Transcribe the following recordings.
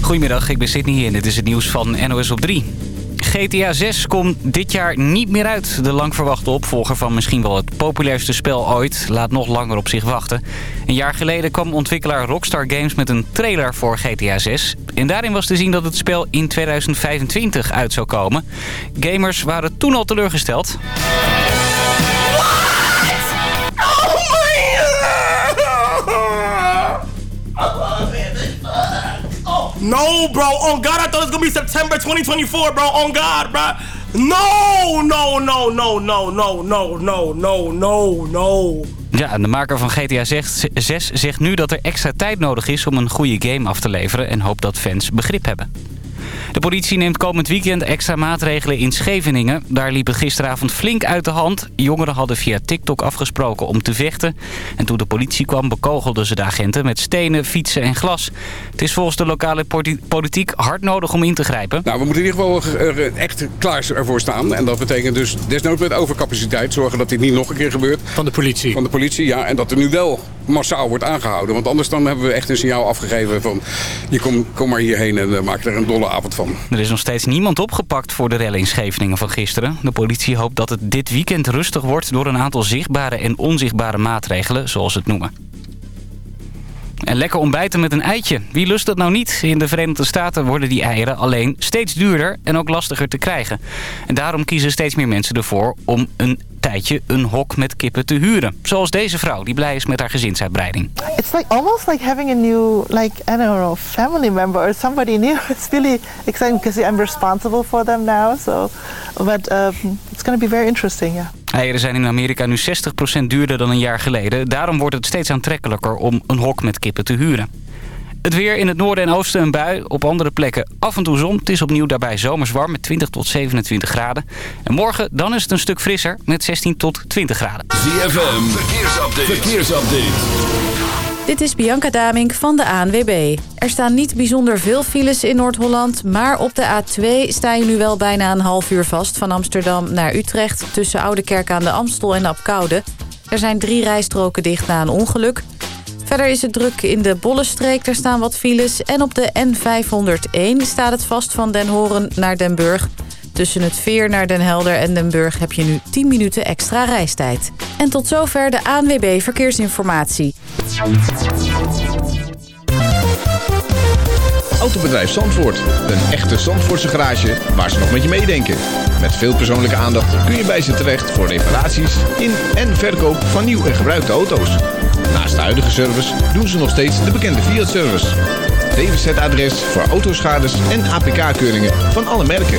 Goedemiddag, ik ben Sydney en dit is het nieuws van NOS op 3. GTA 6 komt dit jaar niet meer uit. De lang verwachte opvolger van misschien wel het populairste spel ooit... laat nog langer op zich wachten. Een jaar geleden kwam ontwikkelaar Rockstar Games met een trailer voor GTA 6. En daarin was te zien dat het spel in 2025 uit zou komen. Gamers waren toen al teleurgesteld. No, bro. On God, I thought it was gonna be September 2024, bro. On God, bro. No, no, no, no, no, no, no, no, no, no, no. Ja, en de maker van GTA 6 zegt nu dat er extra tijd nodig is om een goede game af te leveren... en hoopt dat fans begrip hebben. De politie neemt komend weekend extra maatregelen in Scheveningen. Daar liep het gisteravond flink uit de hand. Jongeren hadden via TikTok afgesproken om te vechten. En toen de politie kwam bekogelden ze de agenten met stenen, fietsen en glas. Het is volgens de lokale politiek hard nodig om in te grijpen. Nou, we moeten in ieder geval echt klaar ervoor staan. En dat betekent dus desnoods met overcapaciteit zorgen dat dit niet nog een keer gebeurt. Van de politie? Van de politie, ja. En dat er nu wel massaal wordt aangehouden. Want anders dan hebben we echt een signaal afgegeven van... je kom, kom maar hierheen en uh, maak er een dolle avond Er is nog steeds niemand opgepakt voor de rellen in Scheveningen van gisteren. De politie hoopt dat het dit weekend rustig wordt... door een aantal zichtbare en onzichtbare maatregelen, zoals het noemen. En lekker ontbijten met een eitje. Wie lust dat nou niet? In de Verenigde Staten worden die eieren alleen steeds duurder en ook lastiger te krijgen. En daarom kiezen steeds meer mensen ervoor om een tijdje een hok met kippen te huren. Zoals deze vrouw die blij is met haar gezinsuitbreiding. It's like almost like having a new like I don't know family member or somebody new. It's really exciting because I'm responsible for them now. So, but um, it's going to be very interesting. Yeah. Eieren zijn in Amerika nu 60% duurder dan een jaar geleden. Daarom wordt het steeds aantrekkelijker om een hok met kippen te huren. Het weer in het noorden en oosten een bui. Op andere plekken af en toe zon. Het is opnieuw daarbij zomers warm met 20 tot 27 graden. En morgen dan is het een stuk frisser met 16 tot 20 graden. ZFM, verkeersupdate. verkeersupdate. Dit is Bianca Damink van de ANWB. Er staan niet bijzonder veel files in Noord-Holland... maar op de A2 sta je nu wel bijna een half uur vast... van Amsterdam naar Utrecht tussen Oudekerk aan de Amstel en Apkoude. Er zijn drie rijstroken dicht na een ongeluk. Verder is het druk in de Bollenstreek, daar staan wat files. En op de N501 staat het vast van Den Horen naar Den Burg. Tussen het Veer naar Den Helder en Den Burg heb je nu 10 minuten extra reistijd. En tot zover de ANWB Verkeersinformatie. Autobedrijf Zandvoort. Een echte Zandvoortse garage waar ze nog met je meedenken. Met veel persoonlijke aandacht kun je bij ze terecht voor reparaties in en verkoop van nieuw en gebruikte auto's. Naast de huidige service doen ze nog steeds de bekende Fiat-service. DWZ-adres voor autoschades en APK-keuringen van alle merken.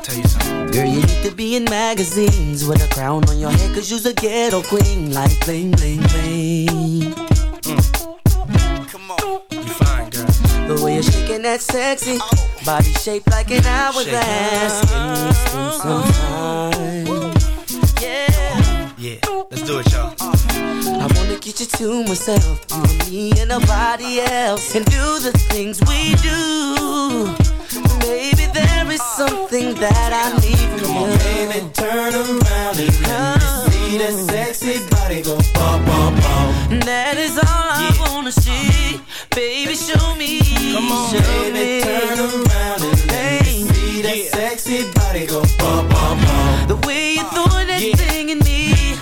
Yeah, I gotta tell you something. Girl, you need to be in magazines with a crown on your head, cause you's a ghetto queen, like bling, bling, bling. Mm. Come on, you fine, girl. The way you're shaking that sexy body shaped like an hourglass. Can we spend some time? Yeah. Yeah, let's do it, y'all. I wanna get you to myself, you and me and nobody else, and do the things we do. Maybe there is something that I need from Come on, you. baby, turn around and let me see that sexy body go bum, bum, bum. That is all I wanna see. Baby, show me. Come on, show baby, me. turn around and let me see that sexy body go bum, bum, bum. The way you throw that Yeah. thing in me.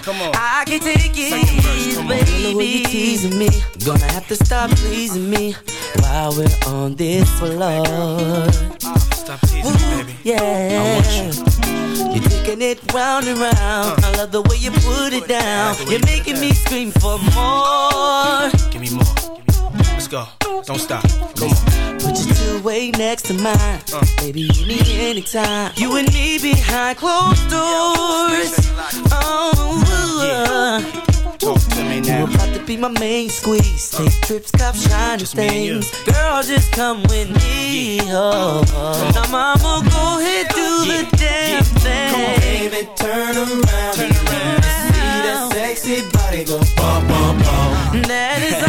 Come on. I can take it, Second verse, come on. baby. The way you teasing me. Gonna have to stop pleasing me while we're on this floor. Stop teasing me, baby. Yeah. I want you. You're taking it round and round. Uh. I love the way you put it down. You're you put it making me scream for more. Give me more. Give me go. Don't stop. Come on. Put your two way next to mine. Uh. Baby, meet me anytime. You and me behind closed doors. Oh, yeah. Talk to me now. You about to be my main squeeze. Take trips, cop shiny things. Girl, just come with me. Oh, oh. Now, mama, go ahead, do yeah. the damn yeah. thing. Come on, baby, turn around. Turn around. See that sexy body go bum, bum, bum. That is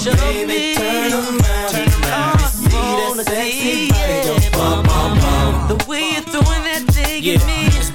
show baby, me. turn around. Turn around. See that sexy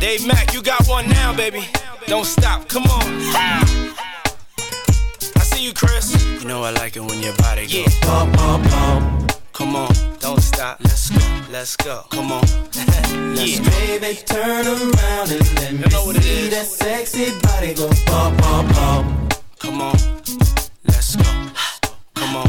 Dave Mack, you got one now, baby. Don't stop, come on. I see you, Chris. You know I like it when your body goes yeah. bum, bum, bum. Come on, don't stop. Let's go, let's go. Come on. let's yeah. baby turn around and let me know what it see is. that sexy body go bum, bum, bum. Come on, let's go. Come on,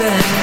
and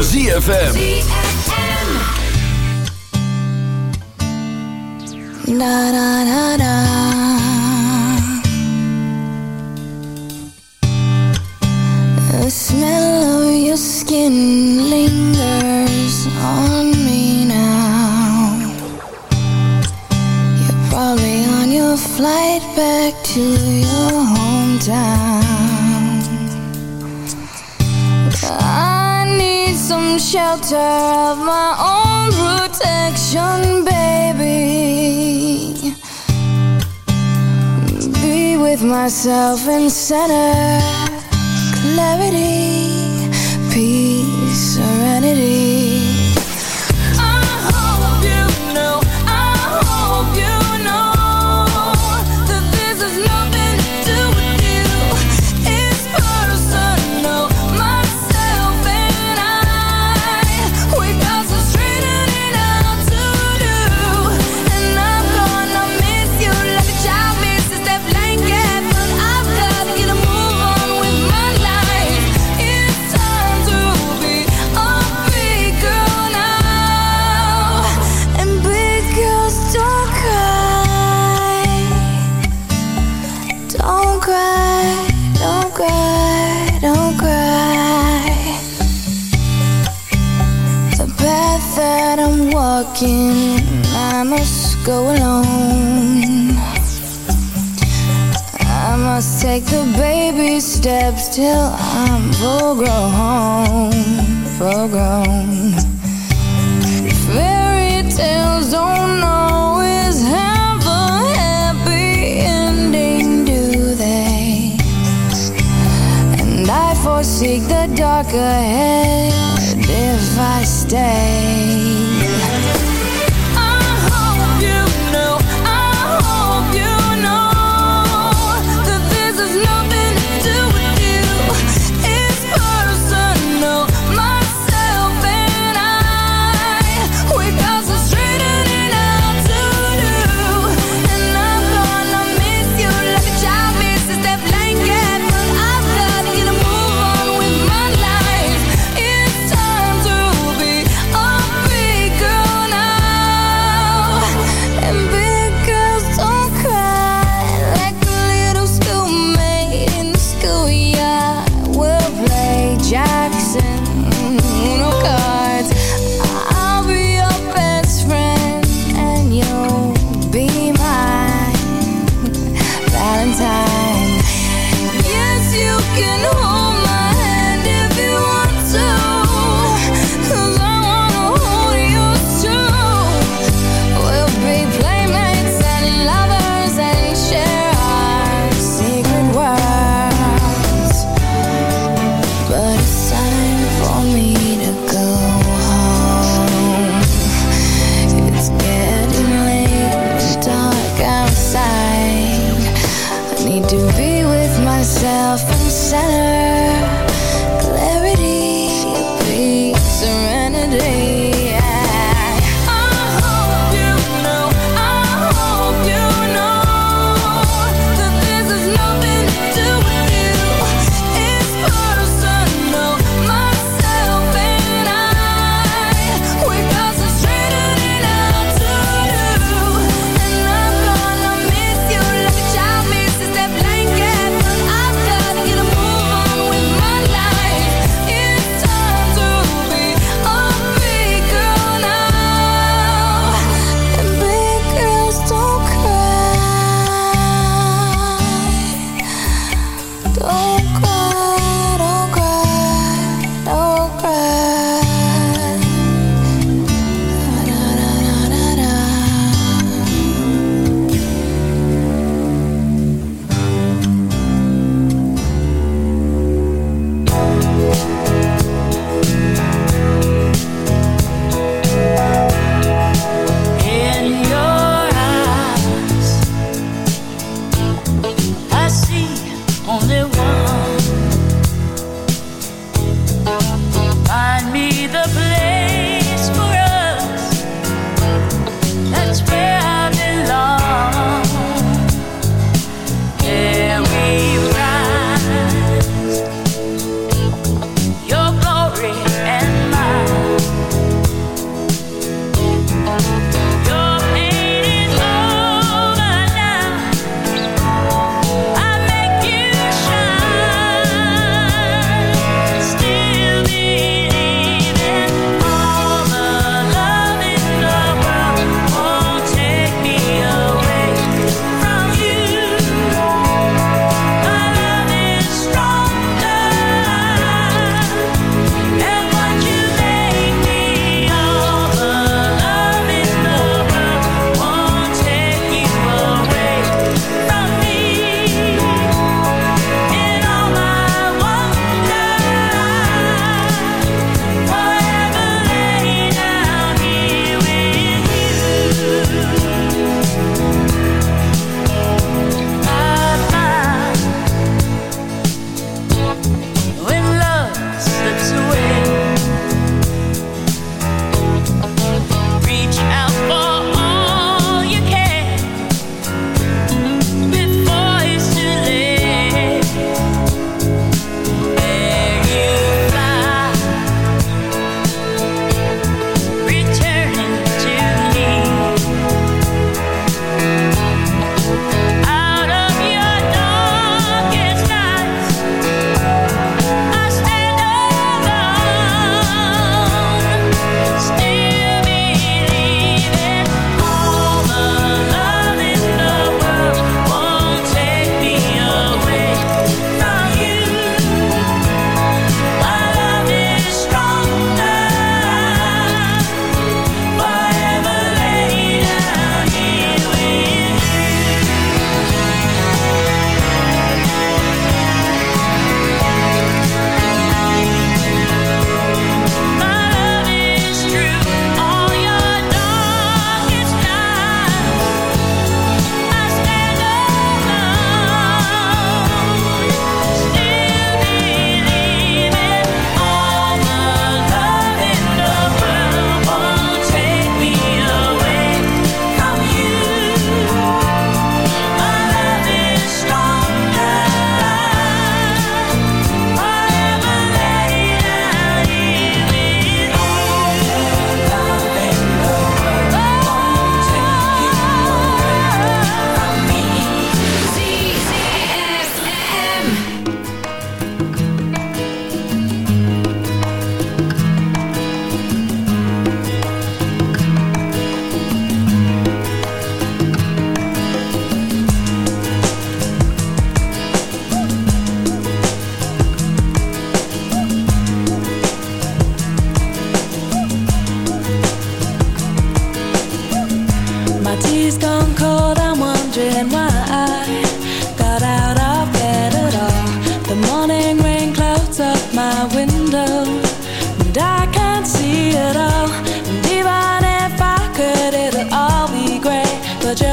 ZFM. Peace,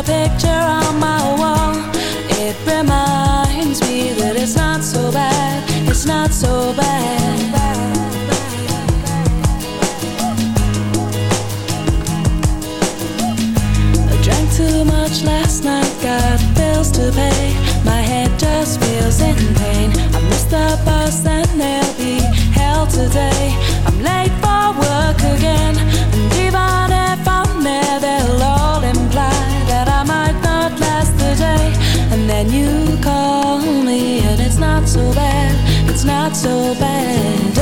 picture on my wall. It reminds me that it's not so bad, it's not so bad. I drank too much last night, got bills to pay. My head just feels in pain. I missed the bus and there'll be hell today. and you call me, and it's not so bad, it's not so bad.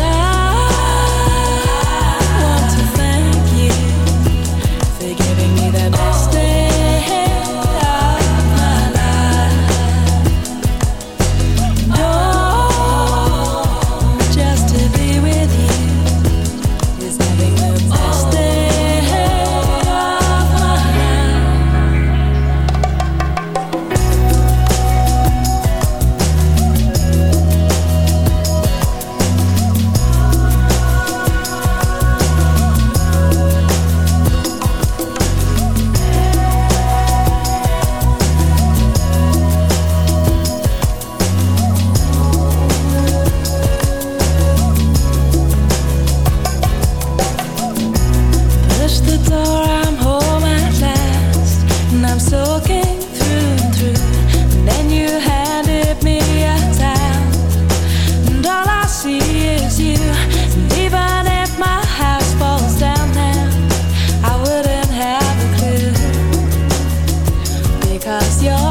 because you're